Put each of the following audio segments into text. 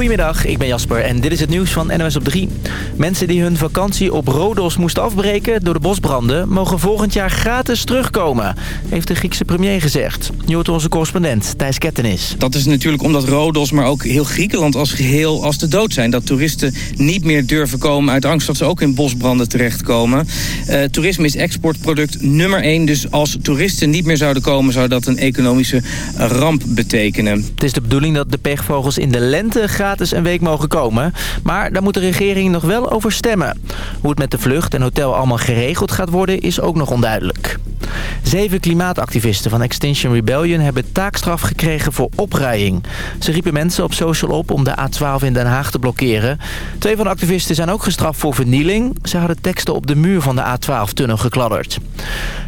Goedemiddag, ik ben Jasper en dit is het nieuws van NOS op 3. Mensen die hun vakantie op Rodos moesten afbreken door de bosbranden... mogen volgend jaar gratis terugkomen, heeft de Griekse premier gezegd. Je hoort onze correspondent Thijs Kettenis. Dat is natuurlijk omdat Rodos, maar ook heel Griekenland als geheel als de dood zijn. Dat toeristen niet meer durven komen uit angst dat ze ook in bosbranden terechtkomen. Uh, toerisme is exportproduct nummer 1, dus als toeristen niet meer zouden komen... zou dat een economische ramp betekenen. Het is de bedoeling dat de pechvogels in de lente gratis een week mogen komen. Maar daar moet de regering nog wel over stemmen. Hoe het met de vlucht en hotel allemaal geregeld gaat worden is ook nog onduidelijk. Zeven klimaatactivisten van Extinction Rebellion hebben taakstraf gekregen voor opruiing. Ze riepen mensen op social op om de A12 in Den Haag te blokkeren. Twee van de activisten zijn ook gestraft voor vernieling. Ze hadden teksten op de muur van de A12-tunnel gekladderd.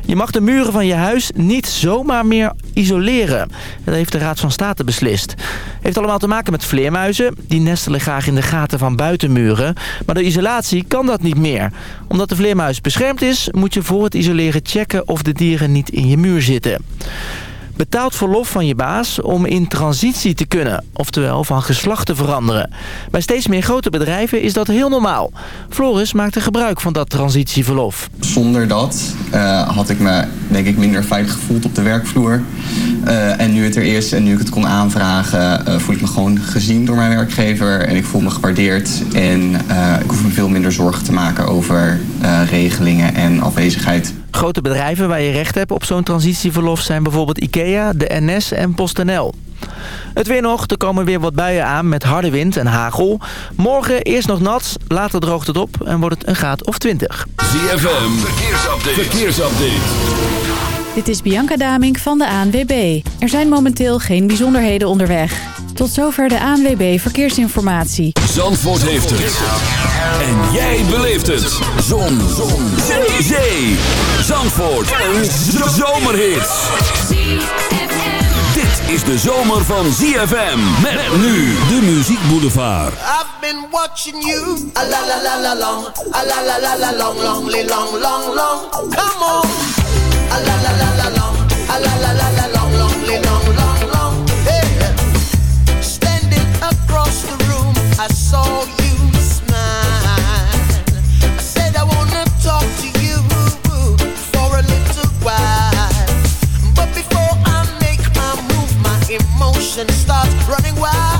Je mag de muren van je huis niet zomaar meer isoleren. Dat heeft de Raad van State beslist. Heeft allemaal te maken met vleermuizen. Die nestelen graag in de gaten van buitenmuren. Maar door isolatie kan dat niet meer. Omdat de vleermuis beschermd is, moet je voor het isoleren checken of de dieren niet in je muur zitten betaald verlof van je baas om in transitie te kunnen. Oftewel van geslacht te veranderen. Bij steeds meer grote bedrijven is dat heel normaal. Floris maakte gebruik van dat transitieverlof. Zonder dat uh, had ik me denk ik minder veilig gevoeld op de werkvloer. Uh, en nu het er is en nu ik het kon aanvragen... Uh, voel ik me gewoon gezien door mijn werkgever. En ik voel me gewaardeerd. En ik hoef me veel minder zorgen te maken over regelingen en afwezigheid. Grote bedrijven waar je recht hebt op zo'n transitieverlof zijn bijvoorbeeld IKEA, de NS en PostNL. Het weer nog, er komen weer wat buien aan met harde wind en hagel. Morgen eerst nog nat, later droogt het op en wordt het een graad of 20. ZFM, verkeersupdate. verkeersupdate. Dit is Bianca Damink van de ANWB. Er zijn momenteel geen bijzonderheden onderweg. Tot zover de ANWB Verkeersinformatie. Zandvoort heeft het. En jij beleeft het. Zon. Zon. Zee. Zee. Zandvoort. Een zomerhit. Dit is de zomer van ZFM. Met nu de Muziek Boulevard. I've been watching you. A la la la la long. A la la la la long, long, long, long, long. Come on. A la la la la long. A la la la la emotions start running wild.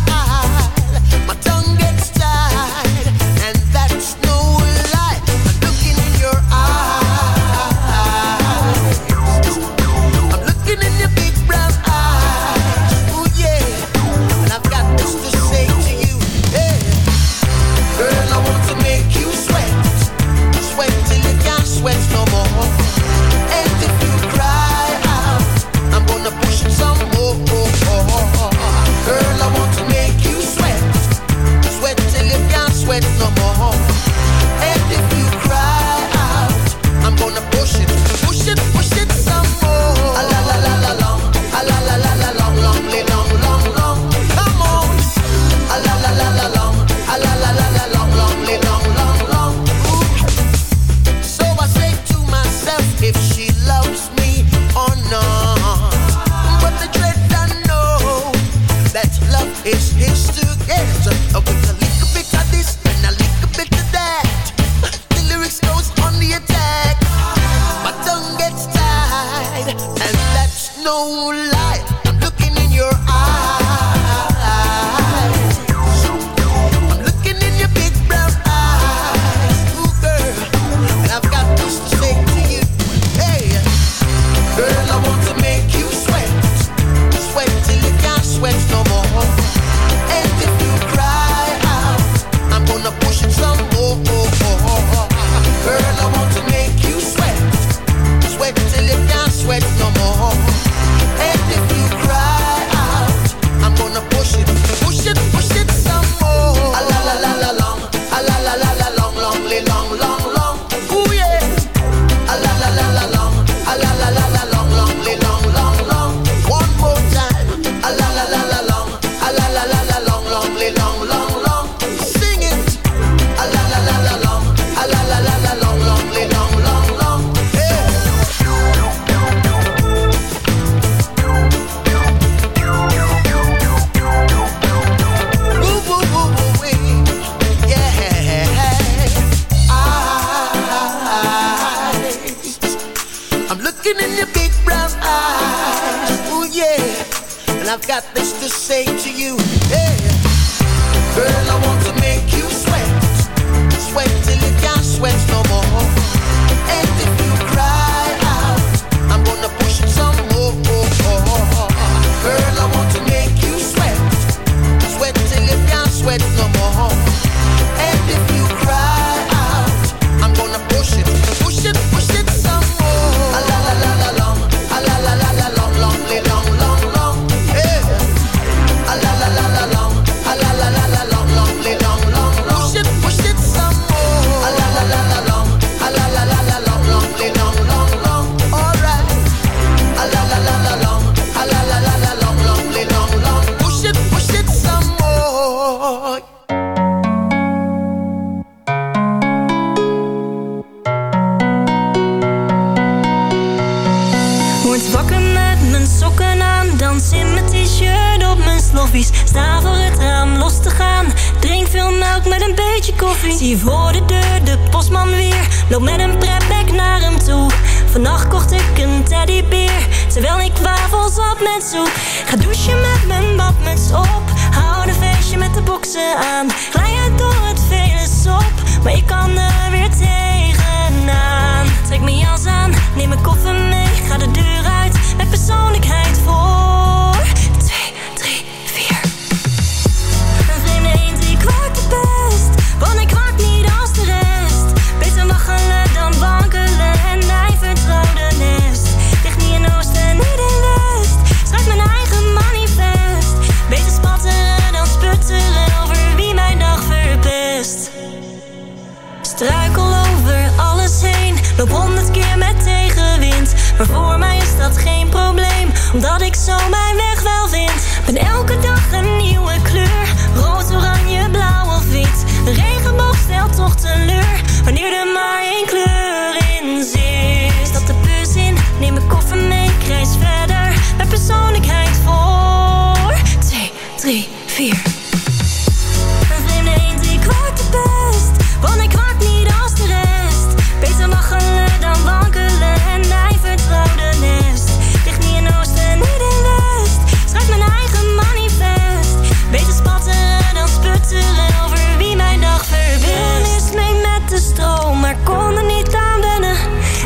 vaak de best, want ik word niet als de rest. Beter waggelen dan wankelen en hij vertrouwde nest. Ligt niet in oost en niet in west, schrijf mijn eigen manifest. Beter spatteren dan sputteren over wie mijn dag verwist. Is mee met de stroom, maar kon er niet aan wennen.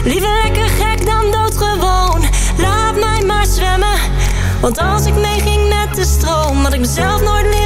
Liever lekker gek dan doodgewoon, laat mij maar zwemmen. Want als ik mee ging met de stroom, had ik mezelf nooit lief.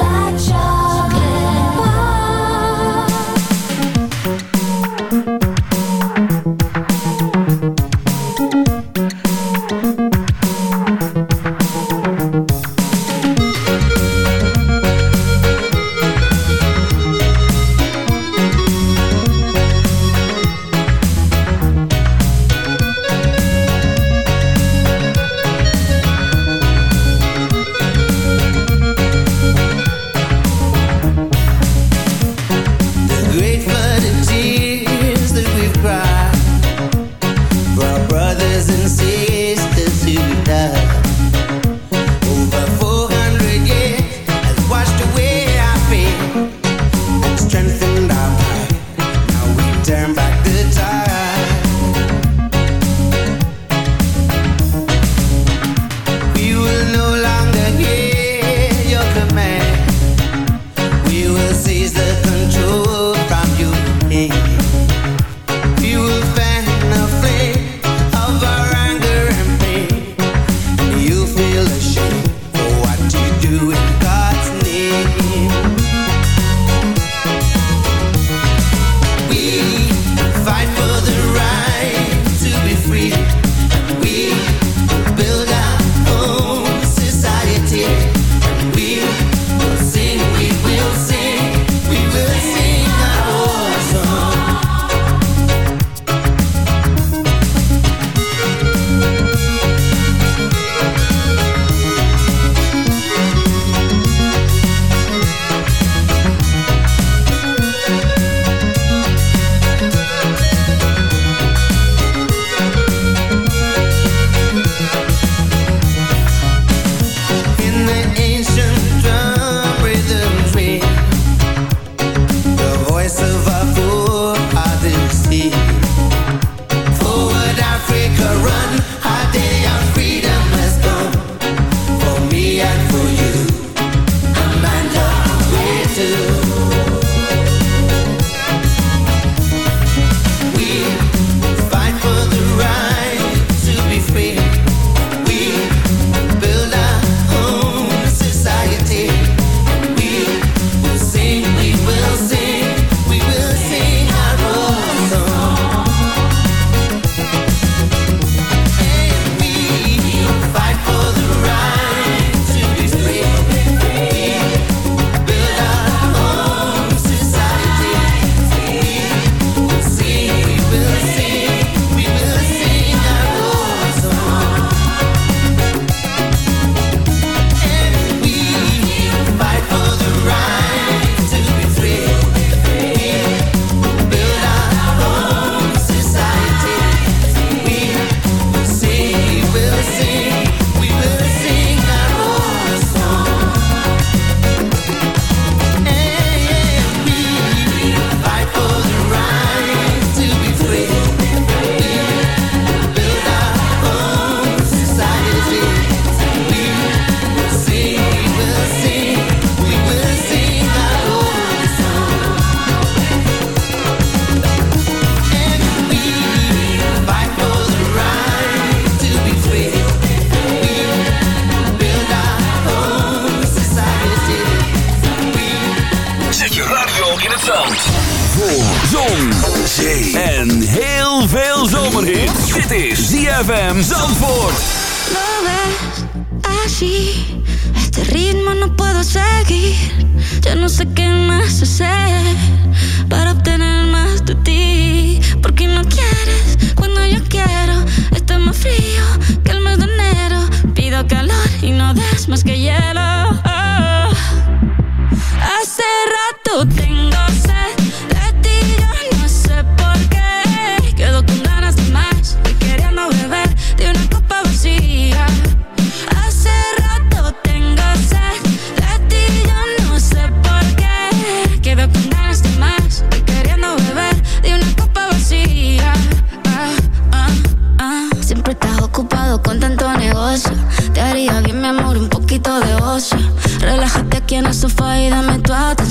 like child. Zon, zee en heel veel zomerhit. Dit is ZFM Zandvoort. No ves así, este ritmo no puedo seguir. Yo no sé qué más hacer para obtener más de ti. Porque no quieres cuando yo quiero. Está más frío que el mes de enero. Pido calor y no das más que hielo. Oh. Hace rato tengo sed.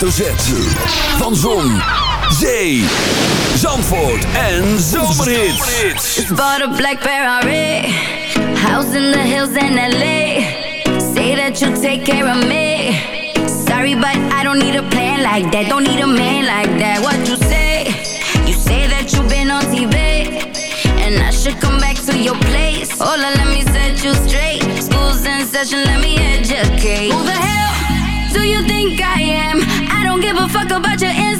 hoofdletter Z van Zon, Zee, Zandvoort en Zomerhits. It's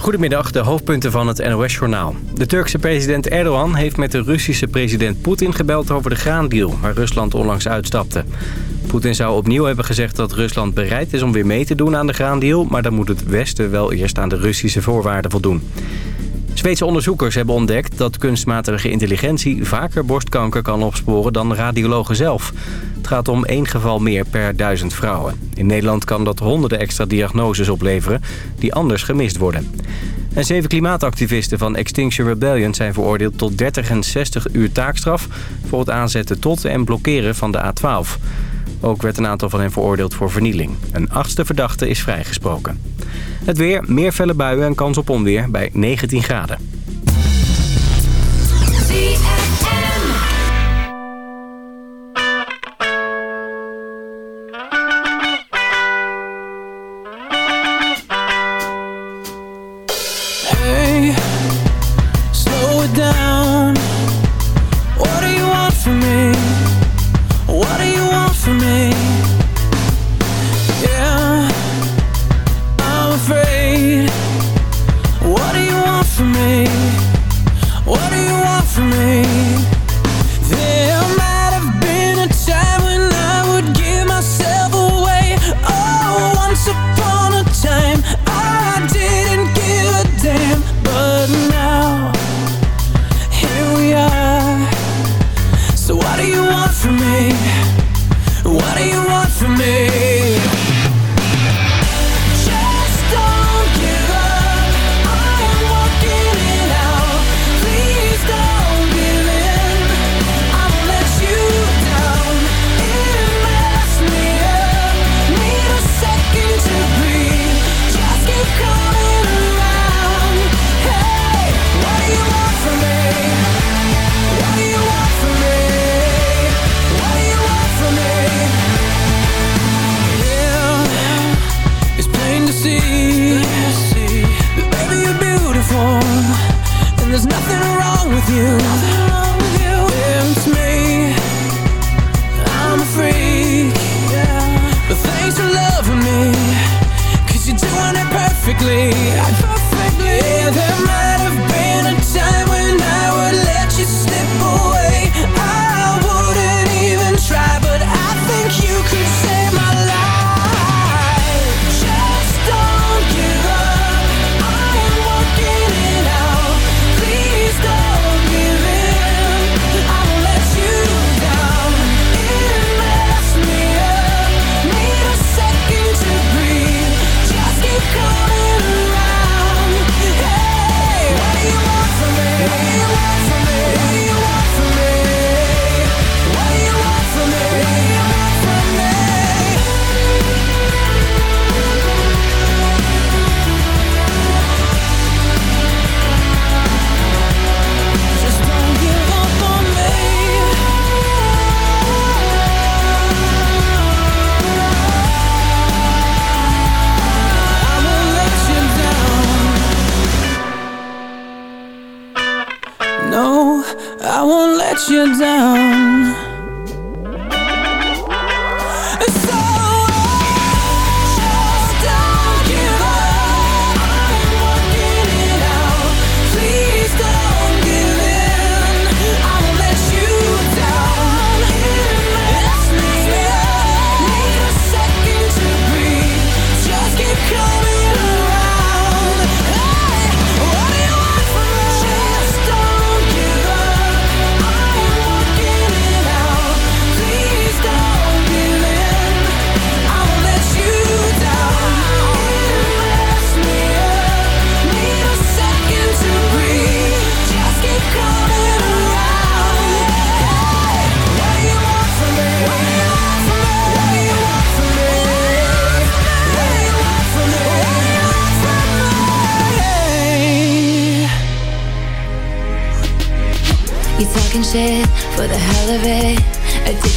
Goedemiddag, de hoofdpunten van het NOS-journaal. De Turkse president Erdogan heeft met de Russische president Poetin gebeld over de graandeal... waar Rusland onlangs uitstapte. Poetin zou opnieuw hebben gezegd dat Rusland bereid is om weer mee te doen aan de graandeal... maar dan moet het Westen wel eerst aan de Russische voorwaarden voldoen. Zweedse onderzoekers hebben ontdekt dat kunstmatige intelligentie... vaker borstkanker kan opsporen dan radiologen zelf. Het gaat om één geval meer per duizend vrouwen. In Nederland kan dat honderden extra diagnoses opleveren... die anders gemist worden. En zeven klimaatactivisten van Extinction Rebellion zijn veroordeeld tot 30 en 60 uur taakstraf... voor het aanzetten tot en blokkeren van de A12. Ook werd een aantal van hen veroordeeld voor vernieling. Een achtste verdachte is vrijgesproken. Het weer, meer felle buien en kans op onweer bij 19 graden. Down. What do you want from me? From me?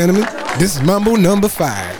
Gentlemen, this is Mumble number five.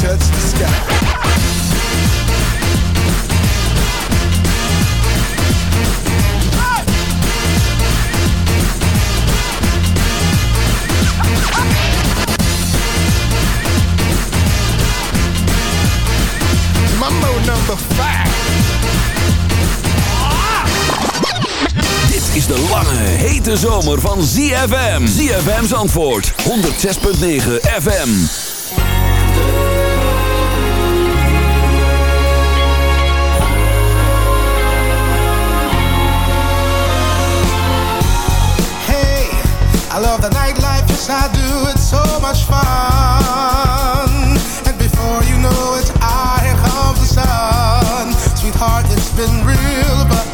touch the sky. Mambo number five. Dit is de lange, hete zomer van ZFM. ZFM's antwoord, 106.9 FM. Love the nightlife, yes I do. It's so much fun. And before you know it, ah, here comes the sun. Sweetheart, it's been real, but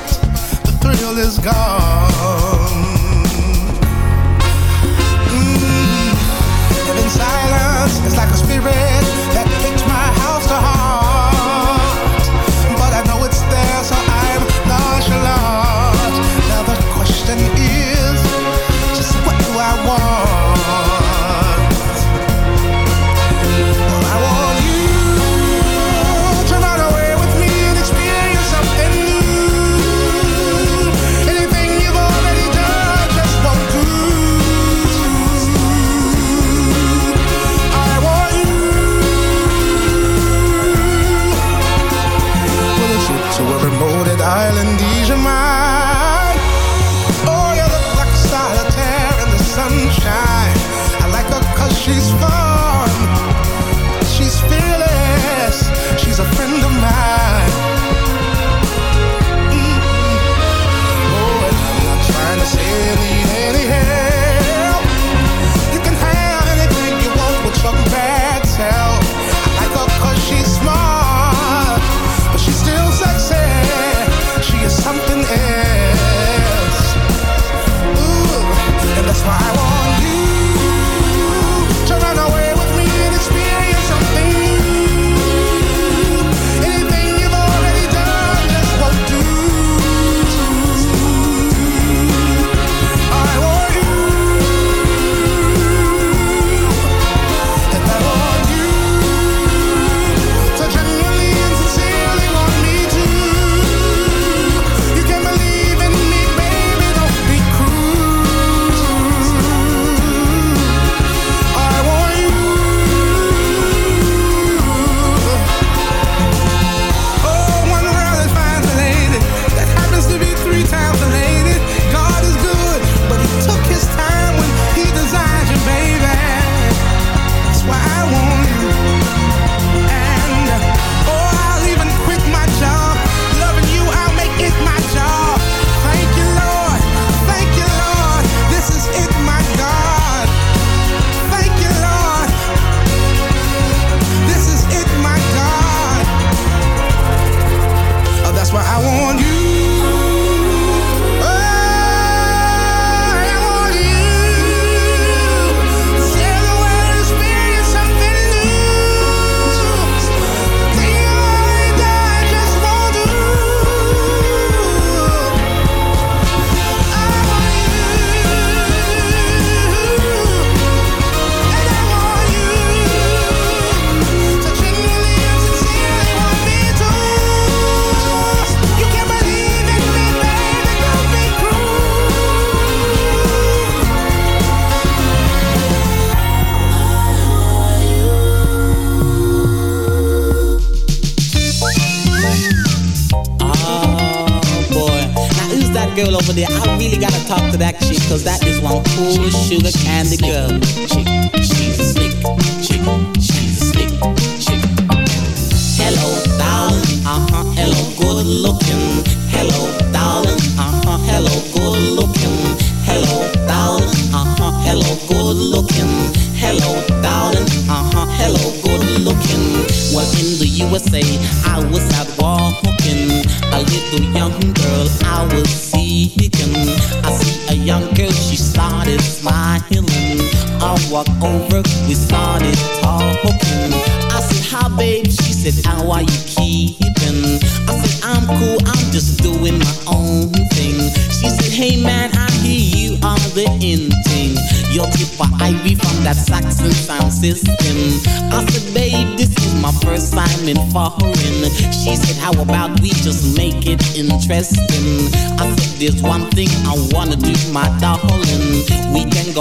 the thrill is gone. Mm. And in silence, it's like a spirit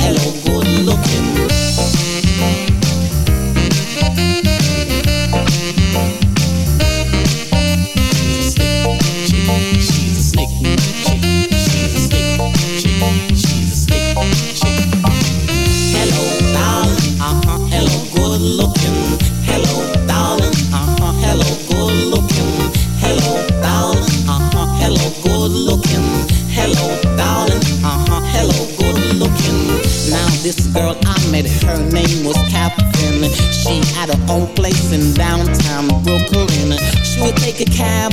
Hello, good looking. Own place in downtown Brooklyn. She would take a cab,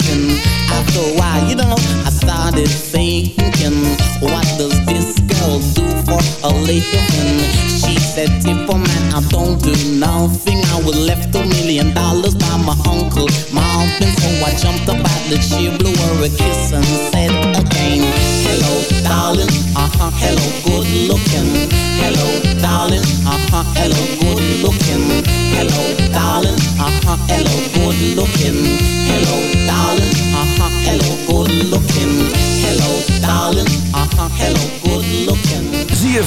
After a while, you know, I started thinking, what does this girl do for a living? She said, Tipper man, I don't do nothing. I was left a million dollars by my uncle, Marvin. So I jumped up out the chair, blew her a kiss and said again, Hello, darling. Uh huh. Hello, good looking. Hello, darling. Uh huh. Hello, good looking. Hello, darling. Uh huh. Hello, good looking.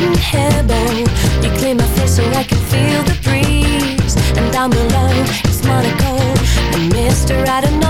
broken hair bow. You clear my face so I can feel the breeze. And down below, it's Monaco. And Mr. I don't know.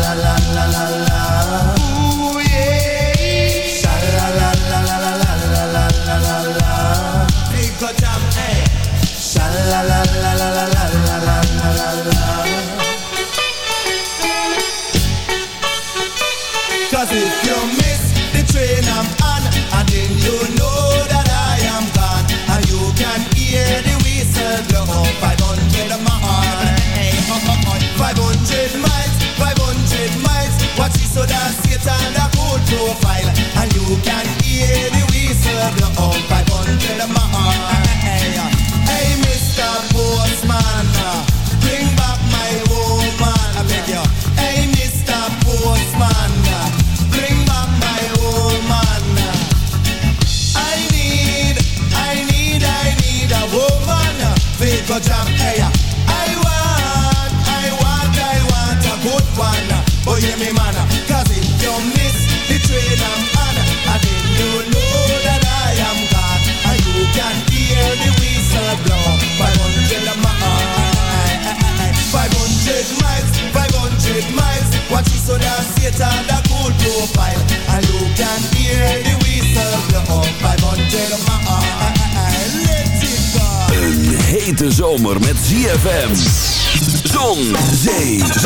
la la la la